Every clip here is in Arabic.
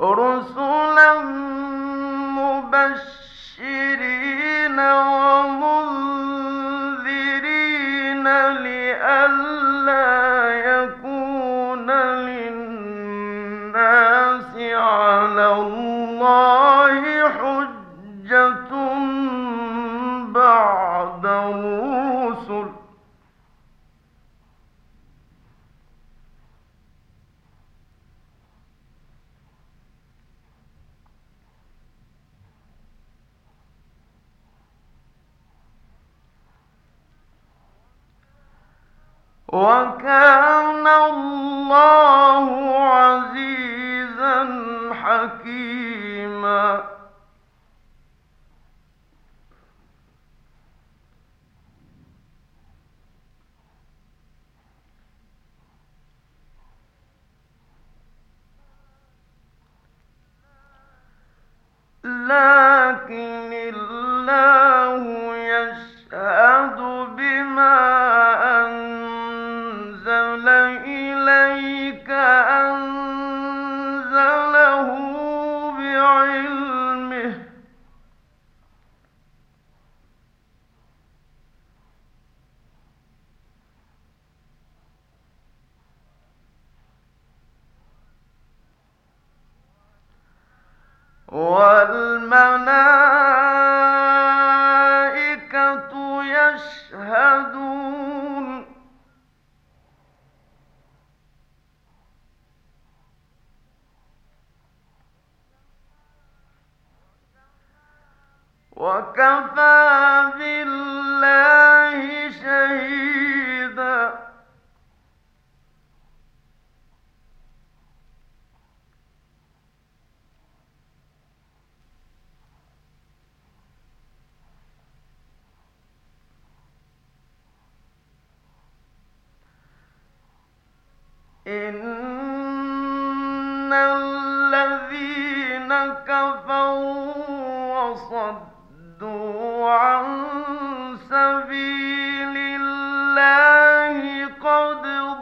رسلا مبشرين و وكان الله عزيزا حكيما. لكن الله يشهد بما والملائكة يشهدون. وكفى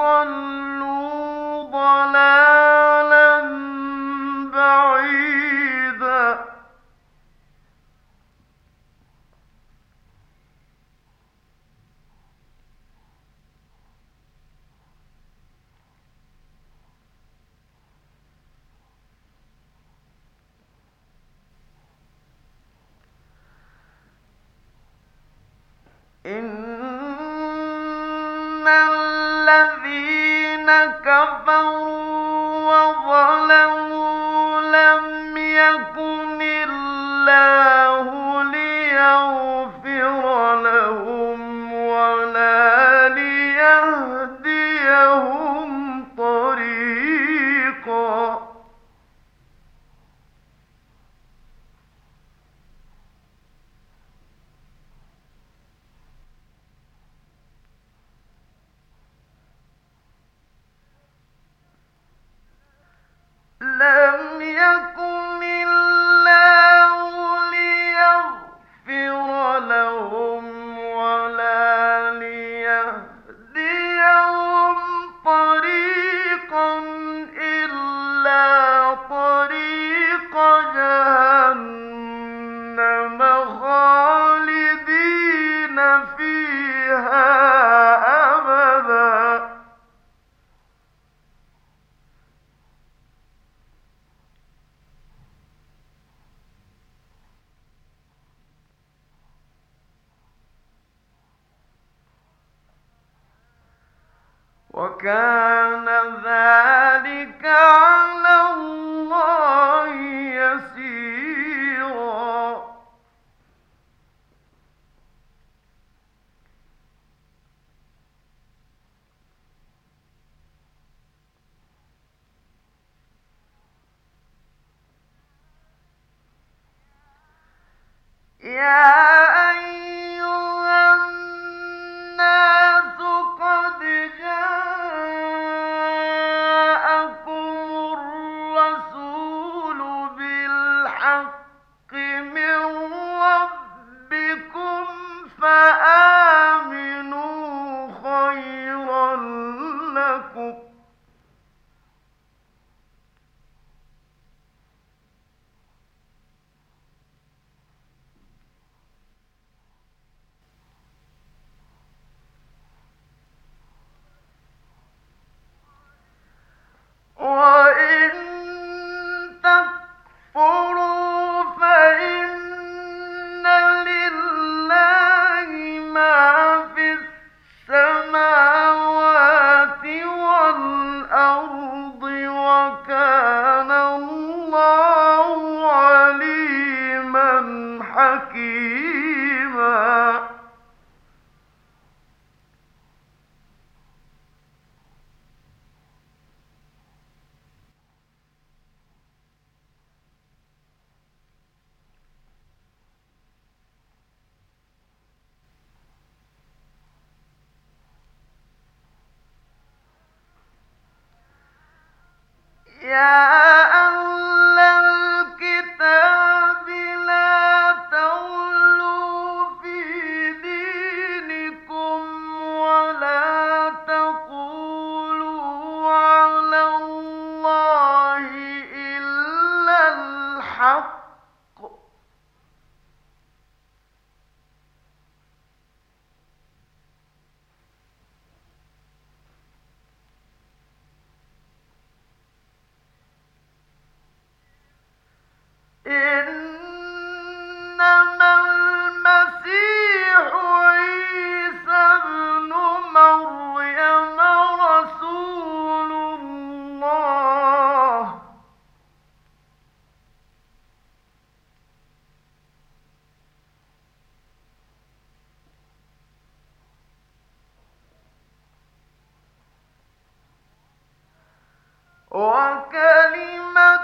ضلوا ضلالا وكان ذلك yeah. وكلمته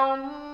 يَعْلَمُونَ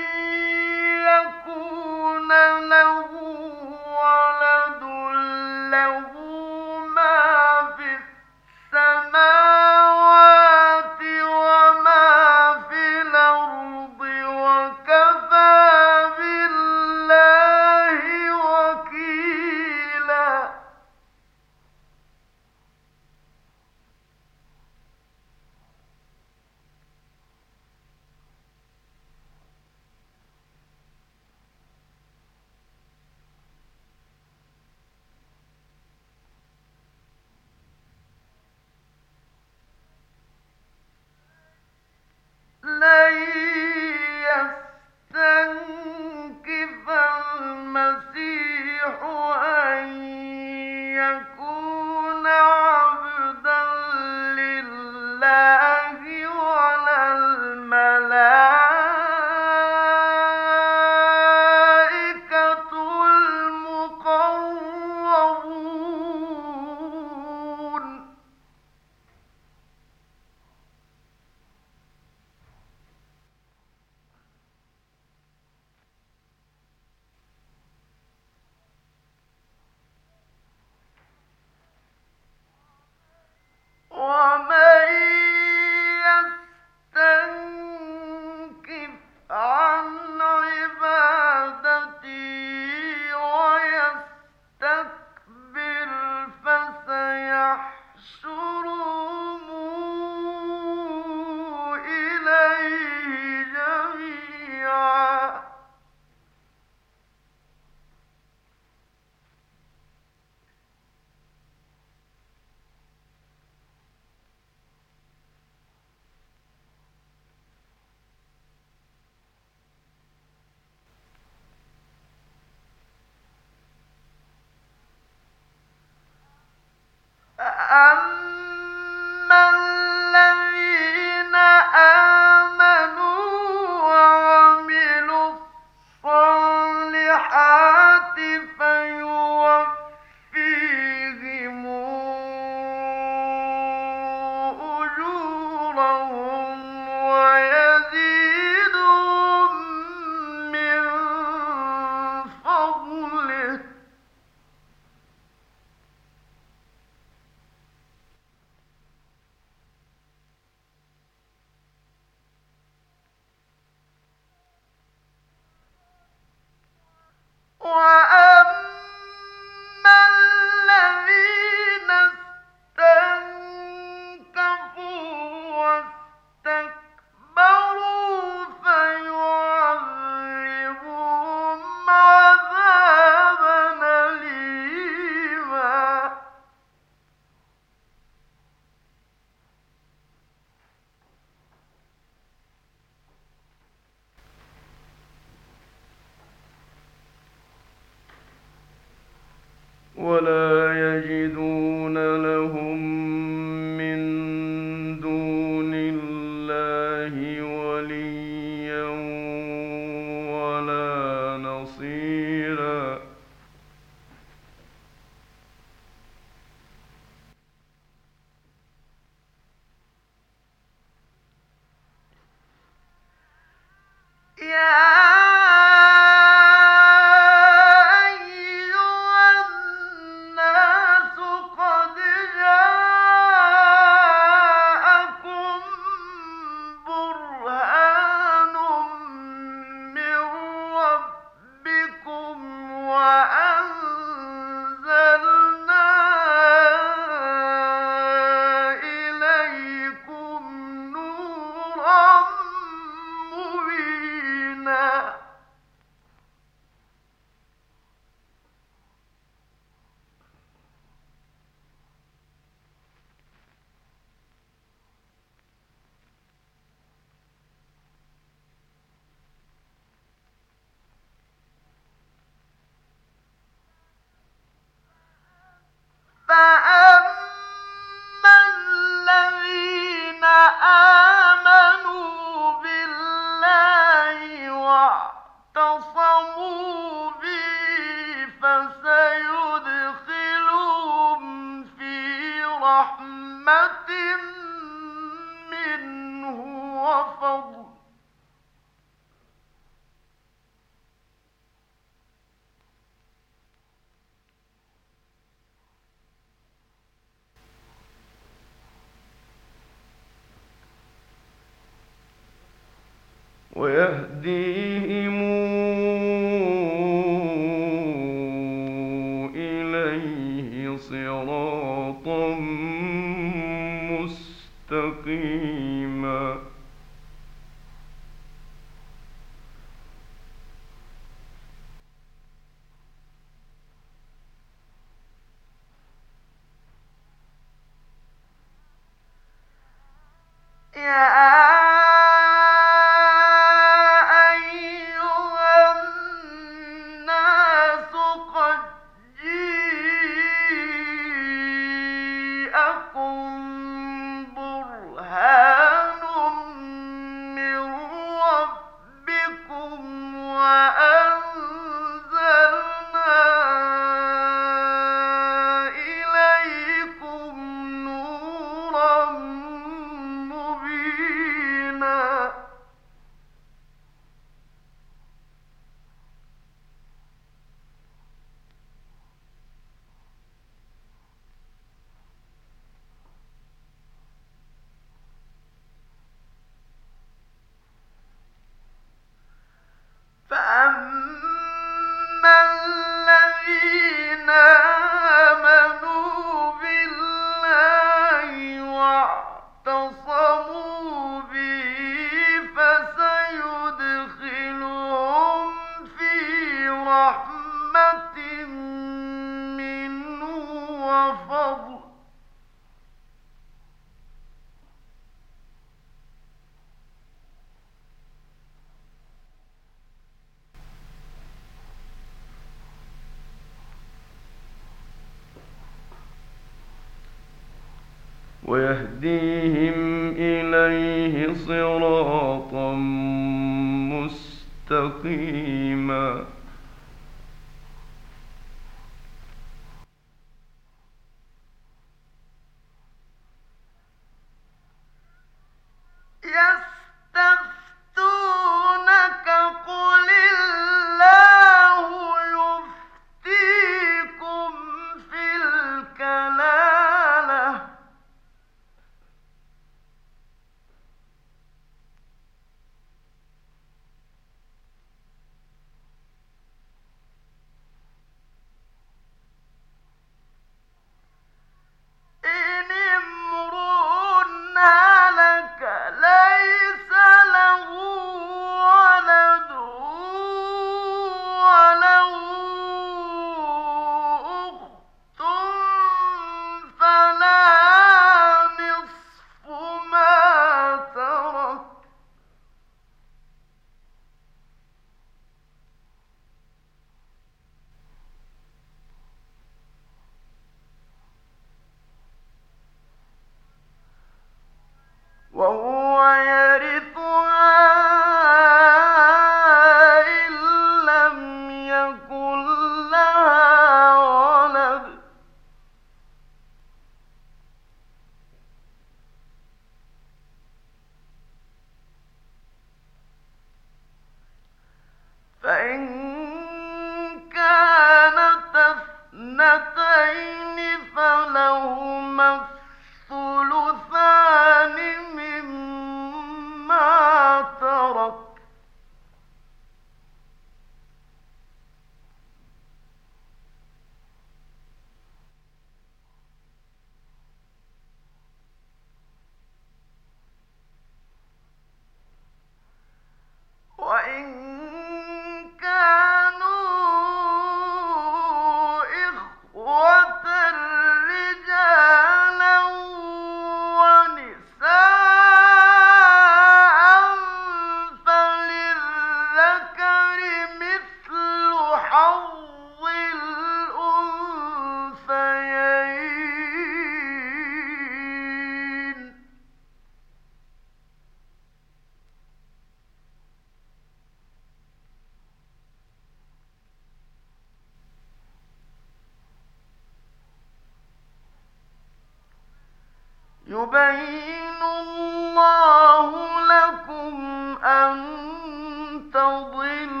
تضلوا